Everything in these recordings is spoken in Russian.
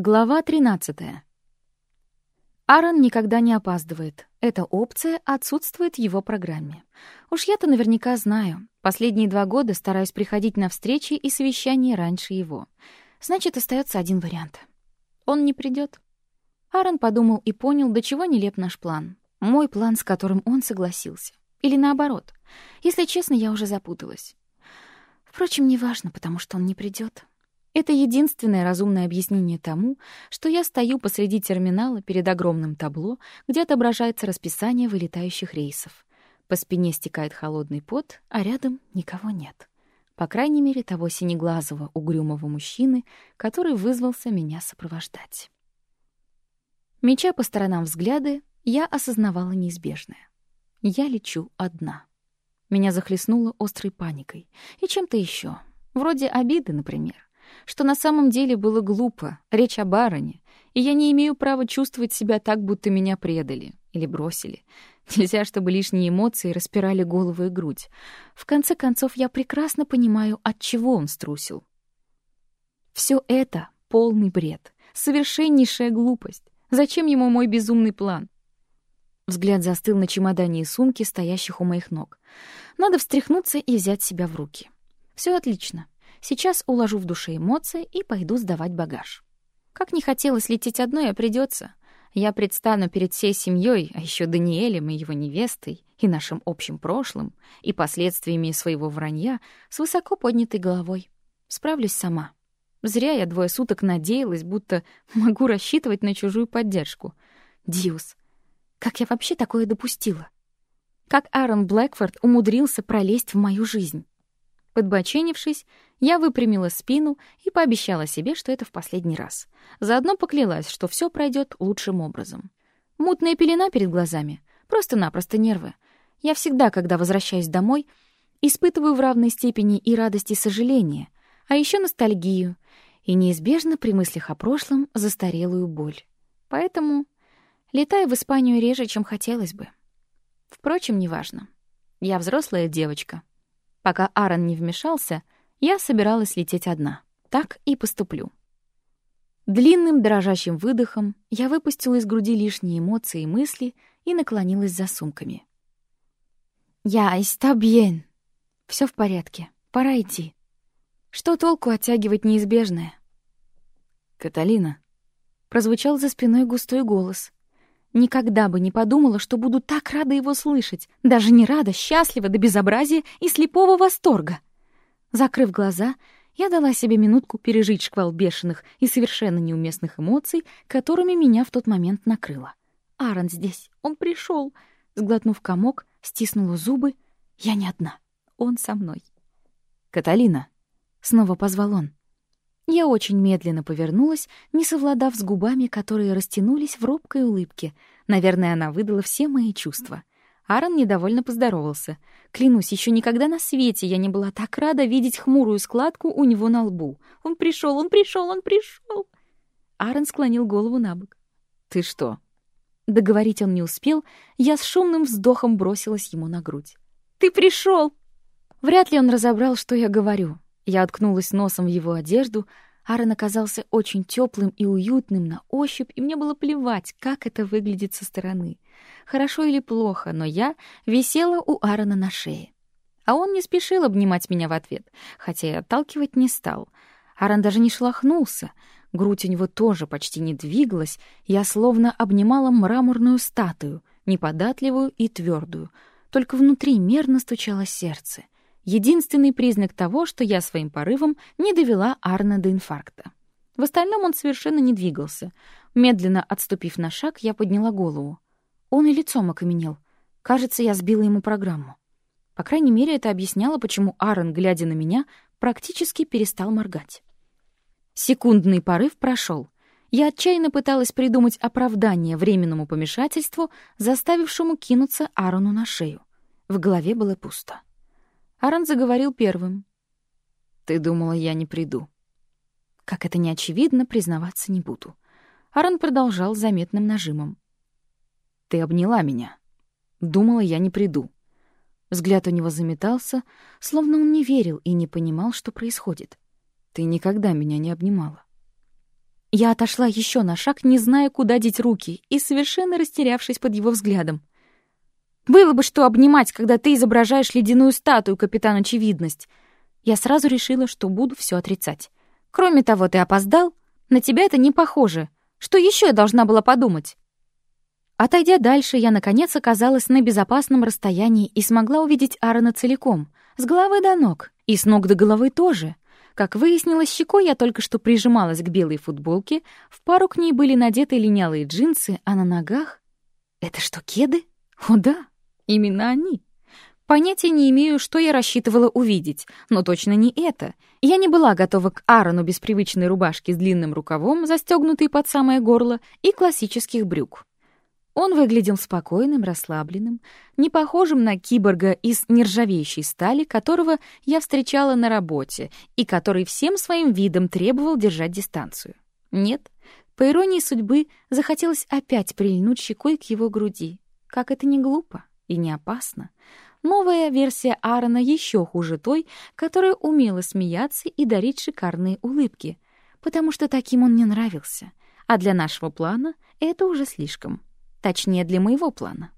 Глава 13. Аарон никогда не опаздывает. Эта опция отсутствует в его программе. Уж я-то наверняка знаю. Последние два года стараюсь приходить на встречи и совещания раньше его. Значит, остается один вариант. Он не придет. Аарон подумал и понял, до чего нелеп наш план. Мой план, с которым он согласился. Или наоборот. Если честно, я уже запуталась. Впрочем, неважно, потому что он не придет. Это единственное разумное объяснение тому, что я стою посреди терминала перед огромным табло, где отображается расписание вылетающих рейсов. По спине стекает холодный пот, а рядом никого нет. По крайней мере, того синеглазого, угрюмого мужчины, который вызвался меня сопровождать. Меча по сторонам взгляды, я осознавала неизбежное. Я лечу одна. Меня захлестнуло острой паникой. И чем-то еще, Вроде обиды, например что на самом деле было глупо, речь о бароне, и я не имею права чувствовать себя так, будто меня предали или бросили. Нельзя, чтобы лишние эмоции распирали голову и грудь. В конце концов, я прекрасно понимаю, от чего он струсил. Все это — полный бред, совершеннейшая глупость. Зачем ему мой безумный план? Взгляд застыл на чемодане и сумке, стоящих у моих ног. Надо встряхнуться и взять себя в руки. Все отлично. Сейчас уложу в душе эмоции и пойду сдавать багаж. Как не хотелось лететь одной, а придется. Я предстану перед всей семьей, а еще Даниэлем и его невестой, и нашим общим прошлым, и последствиями своего вранья с высоко поднятой головой. Справлюсь сама. Зря я двое суток надеялась, будто могу рассчитывать на чужую поддержку. Диус, как я вообще такое допустила? Как Аарон Блэкфорд умудрился пролезть в мою жизнь? Подбоченившись, я выпрямила спину и пообещала себе, что это в последний раз. Заодно поклялась, что все пройдет лучшим образом. Мутная пелена перед глазами, просто-напросто нервы. Я всегда, когда возвращаюсь домой, испытываю в равной степени и радость, и сожаление, а еще ностальгию, и неизбежно при мыслях о прошлом застарелую боль. Поэтому летаю в Испанию реже, чем хотелось бы. Впрочем, неважно. Я взрослая девочка, Пока Аарон не вмешался, я собиралась лететь одна. Так и поступлю. Длинным дрожащим выдохом я выпустила из груди лишние эмоции и мысли и наклонилась за сумками. «Я bien. Все в порядке. Пора идти. Что толку оттягивать неизбежное?» «Каталина», — прозвучал за спиной густой голос. Никогда бы не подумала, что буду так рада его слышать. Даже не рада, счастлива до безобразия и слепого восторга. Закрыв глаза, я дала себе минутку пережить шквал бешеных и совершенно неуместных эмоций, которыми меня в тот момент накрыло. Аарон здесь, он пришел. Сглотнув комок, стиснула зубы. Я не одна, он со мной. «Каталина!» — снова позвал он. Я очень медленно повернулась, не совладав с губами, которые растянулись в робкой улыбке. Наверное, она выдала все мои чувства. Аарон недовольно поздоровался. Клянусь, еще никогда на свете я не была так рада видеть хмурую складку у него на лбу. Он пришел, он пришел, он пришел. Аарон склонил голову на бок. «Ты что?» Договорить он не успел, я с шумным вздохом бросилась ему на грудь. «Ты пришел!» Вряд ли он разобрал, что я говорю. Я откнулась носом в его одежду. Аарон оказался очень теплым и уютным на ощупь, и мне было плевать, как это выглядит со стороны. Хорошо или плохо, но я висела у Аарона на шее. А он не спешил обнимать меня в ответ, хотя и отталкивать не стал. Аарон даже не шелохнулся. Грудь у него тоже почти не двигалась. Я словно обнимала мраморную статую, неподатливую и твердую. Только внутри мерно стучало сердце — Единственный признак того, что я своим порывом не довела Арна до инфаркта. В остальном он совершенно не двигался. Медленно отступив на шаг, я подняла голову. Он и лицом окаменел. Кажется, я сбила ему программу. По крайней мере, это объясняло, почему Аарон, глядя на меня, практически перестал моргать. Секундный порыв прошел. Я отчаянно пыталась придумать оправдание временному помешательству, заставившему кинуться Аарону на шею. В голове было пусто. Аран заговорил первым. «Ты думала, я не приду?» Как это не очевидно, признаваться не буду. Аран продолжал заметным нажимом. «Ты обняла меня. Думала, я не приду». Взгляд у него заметался, словно он не верил и не понимал, что происходит. «Ты никогда меня не обнимала». Я отошла еще на шаг, не зная, куда деть руки, и совершенно растерявшись под его взглядом. «Было бы что обнимать, когда ты изображаешь ледяную статую, капитан Очевидность!» Я сразу решила, что буду все отрицать. «Кроме того, ты опоздал. На тебя это не похоже. Что еще я должна была подумать?» Отойдя дальше, я, наконец, оказалась на безопасном расстоянии и смогла увидеть Аарона целиком, с головы до ног, и с ног до головы тоже. Как выяснилось, щекой я только что прижималась к белой футболке, в пару к ней были надеты линялые джинсы, а на ногах... Это что, кеды? О да, именно они. Понятия не имею, что я рассчитывала увидеть, но точно не это. Я не была готова к Аарону без привычной рубашки с длинным рукавом, застегнутой под самое горло, и классических брюк. Он выглядел спокойным, расслабленным, не похожим на киборга из нержавеющей стали, которого я встречала на работе и который всем своим видом требовал держать дистанцию. Нет, по иронии судьбы, захотелось опять прильнуть щекой к его груди. Как это не глупо и не опасно. Новая версия Аарона еще хуже той, которая умела смеяться и дарить шикарные улыбки, потому что таким он мне нравился, а для нашего плана это уже слишком. Точнее, для моего плана.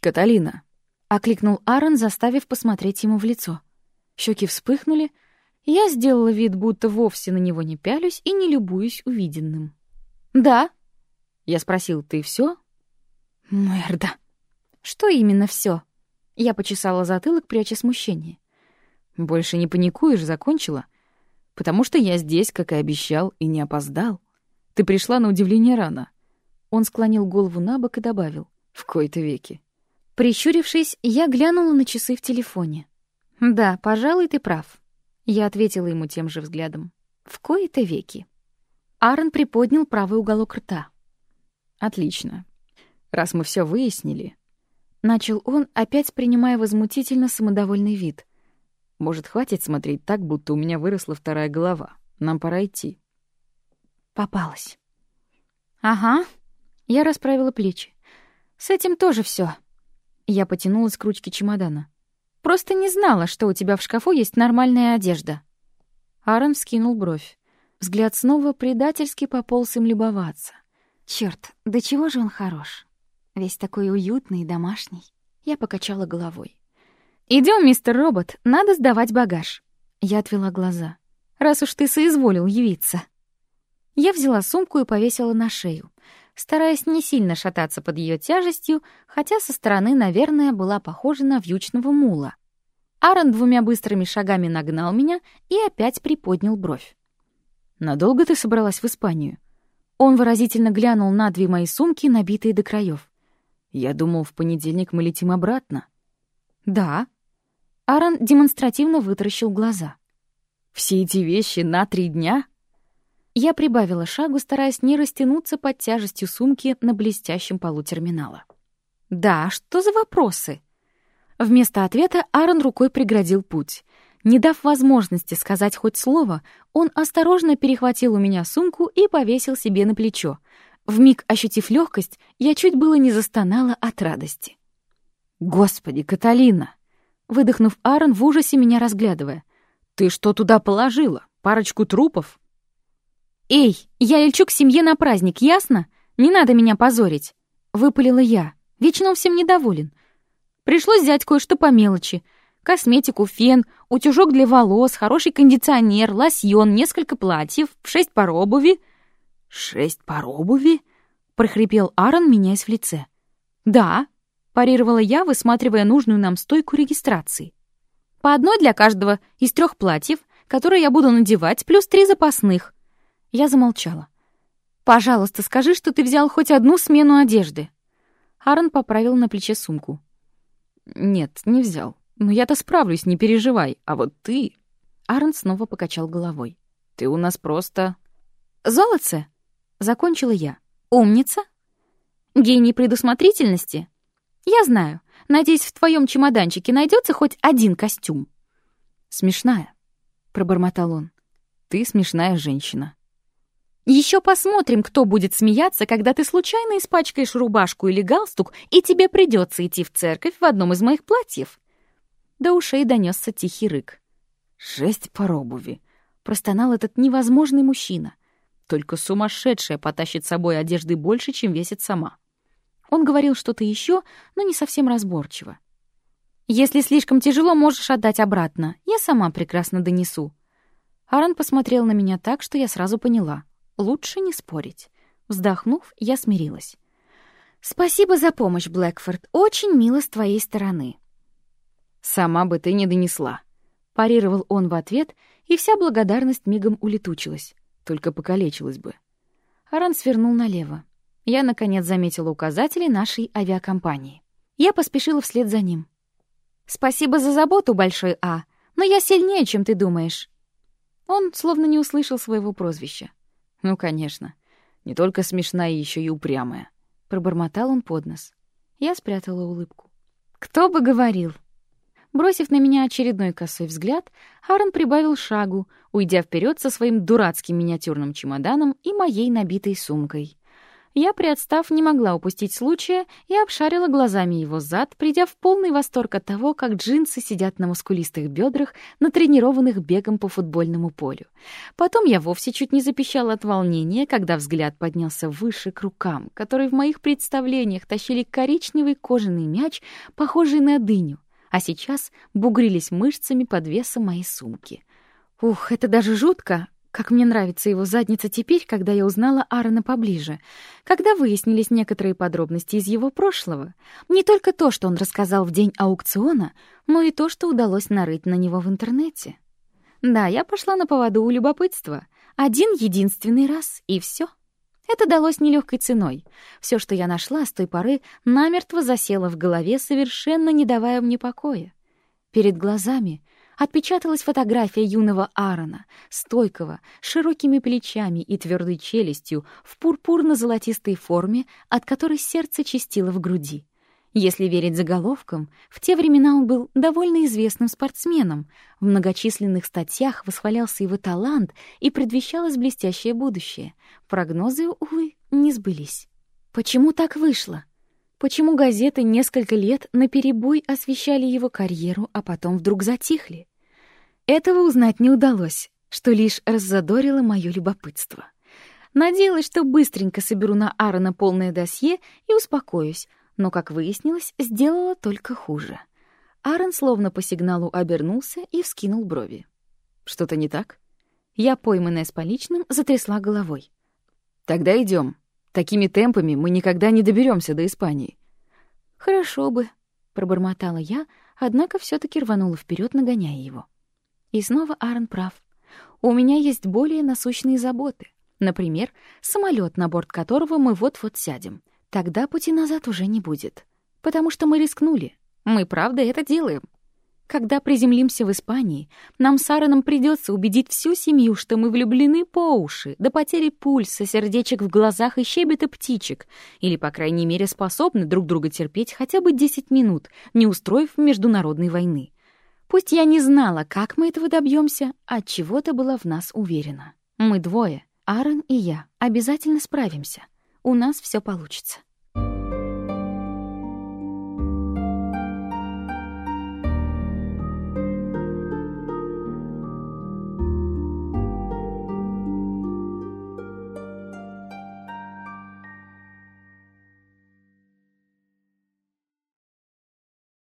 «Каталина!» — окликнул Аарон, заставив посмотреть ему в лицо. Щеки вспыхнули. Я сделала вид, будто вовсе на него не пялюсь и не любуюсь увиденным. «Да?» Я спросил, «Ты все? «Мерда!» «Что именно все? Я почесала затылок, пряча смущение. «Больше не паникуешь, закончила? Потому что я здесь, как и обещал, и не опоздал. Ты пришла на удивление рано. Он склонил голову на бок и добавил. «В кои-то веки». Прищурившись, я глянула на часы в телефоне. «Да, пожалуй, ты прав». Я ответила ему тем же взглядом. «В кои-то веки». Аарон приподнял правый уголок рта. «Отлично. Раз мы все выяснили...» Начал он, опять принимая возмутительно самодовольный вид. «Может, хватит смотреть так, будто у меня выросла вторая голова? Нам пора идти». Попалась. «Ага», я расправила плечи. «С этим тоже все. Я потянулась к ручке чемодана. «Просто не знала, что у тебя в шкафу есть нормальная одежда». Аарон вскинул бровь. Взгляд снова предательски пополз им любоваться. Черт, до чего же он хорош. Весь такой уютный и домашний. Я покачала головой. Идем, мистер робот, надо сдавать багаж». Я отвела глаза. «Раз уж ты соизволил явиться». Я взяла сумку и повесила на шею стараясь не сильно шататься под ее тяжестью, хотя со стороны, наверное, была похожа на вьючного мула. Аарон двумя быстрыми шагами нагнал меня и опять приподнял бровь. «Надолго ты собралась в Испанию?» Он выразительно глянул на две мои сумки, набитые до краев. «Я думал, в понедельник мы летим обратно». «Да». Аарон демонстративно вытаращил глаза. «Все эти вещи на три дня?» Я прибавила шагу, стараясь не растянуться под тяжестью сумки на блестящем полу терминала. «Да, что за вопросы?» Вместо ответа Аарон рукой преградил путь. Не дав возможности сказать хоть слово, он осторожно перехватил у меня сумку и повесил себе на плечо. Вмиг ощутив легкость, я чуть было не застонала от радости. «Господи, Каталина!» Выдохнув Аарон, в ужасе меня разглядывая. «Ты что туда положила? Парочку трупов?» «Эй, я лечу к семье на праздник, ясно? Не надо меня позорить!» Выпалила я. Вечно он всем недоволен. Пришлось взять кое-что по мелочи. Косметику, фен, утюжок для волос, хороший кондиционер, лосьон, несколько платьев, шесть пар обуви. «Шесть пар обуви?» — прохрипел Аарон, меняясь в лице. «Да», — парировала я, высматривая нужную нам стойку регистрации. «По одной для каждого из трех платьев, которые я буду надевать, плюс три запасных. Я замолчала. «Пожалуйста, скажи, что ты взял хоть одну смену одежды». Аарон поправил на плече сумку. «Нет, не взял. Но я-то справлюсь, не переживай. А вот ты...» Аарон снова покачал головой. «Ты у нас просто...» «Золотце?» — закончила я. «Умница? Гений предусмотрительности? Я знаю. Надеюсь, в твоем чемоданчике найдется хоть один костюм». «Смешная», — пробормотал он. «Ты смешная женщина». Еще посмотрим, кто будет смеяться, когда ты случайно испачкаешь рубашку или галстук, и тебе придется идти в церковь в одном из моих платьев. До ушей донесся тихий рык. «Шесть пар обуви», — простонал этот невозможный мужчина. Только сумасшедшая потащит с собой одежды больше, чем весит сама. Он говорил что-то еще, но не совсем разборчиво. «Если слишком тяжело, можешь отдать обратно. Я сама прекрасно донесу». Аарон посмотрел на меня так, что я сразу поняла. Лучше не спорить. Вздохнув, я смирилась. «Спасибо за помощь, Блэкфорд. Очень мило с твоей стороны». «Сама бы ты не донесла», — парировал он в ответ, и вся благодарность мигом улетучилась, только покалечилась бы. Аран свернул налево. Я, наконец, заметила указатели нашей авиакомпании. Я поспешила вслед за ним. «Спасибо за заботу, Большой А, но я сильнее, чем ты думаешь». Он словно не услышал своего прозвища. «Ну, конечно. Не только смешная, еще и упрямая». Пробормотал он под нос. Я спрятала улыбку. «Кто бы говорил?» Бросив на меня очередной косой взгляд, Аарон прибавил шагу, уйдя вперед со своим дурацким миниатюрным чемоданом и моей набитой сумкой. Я, приотстав, не могла упустить случая и обшарила глазами его зад, придя в полный восторг от того, как джинсы сидят на мускулистых бедрах, натренированных бегом по футбольному полю. Потом я вовсе чуть не запищала от волнения, когда взгляд поднялся выше к рукам, которые в моих представлениях тащили коричневый кожаный мяч, похожий на дыню, а сейчас бугрились мышцами под весом моей сумки. Ух, это даже жутко, как мне нравится его задница теперь, когда я узнала Аарона поближе, когда выяснились некоторые подробности из его прошлого. Не только то, что он рассказал в день аукциона, но и то, что удалось нарыть на него в интернете. Да, я пошла на поводу у любопытства. Один единственный раз, и все. Это далось нелегкой ценой. Все, что я нашла с той поры, намертво засело в голове, совершенно не давая мне покоя. Перед глазами отпечаталась фотография юного Аарона, стойкого, с широкими плечами и твердой челюстью, в пурпурно-золотистой форме, от которой сердце чистило в груди. Если верить заголовкам, в те времена он был довольно известным спортсменом. В многочисленных статьях восхвалялся его талант и предвещалось блестящее будущее. Прогнозы, увы, не сбылись. Почему так вышло? Почему газеты несколько лет наперебой освещали его карьеру, а потом вдруг затихли? Этого узнать не удалось, что лишь раззадорило мое любопытство. Надеялась, что быстренько соберу на Аарона полное досье и успокоюсь, но, как выяснилось, сделала только хуже. Аарон словно по сигналу обернулся и вскинул брови. «Что-то не так?» Я, пойманная с поличным, затрясла головой. «Тогда идем. Такими темпами мы никогда не доберемся до Испании». «Хорошо бы», — пробормотала я, однако все таки рванула вперед, нагоняя его. И снова Аарон прав. У меня есть более насущные заботы. Например, самолет, на борт которого мы вот-вот сядем. Тогда пути назад уже не будет. Потому что мы рискнули. Мы правда это делаем. Когда приземлимся в Испании, нам с Аароном придется убедить всю семью, что мы влюблены по уши, до потери пульса, сердечек в глазах и щебета птичек, или, по крайней мере, способны друг друга терпеть хотя бы 10 минут, не устроив международной войны. Пусть я не знала, как мы этого добьемся, от чего-то была в нас уверена. Мы двое, Аарон и я, обязательно справимся. У нас все получится.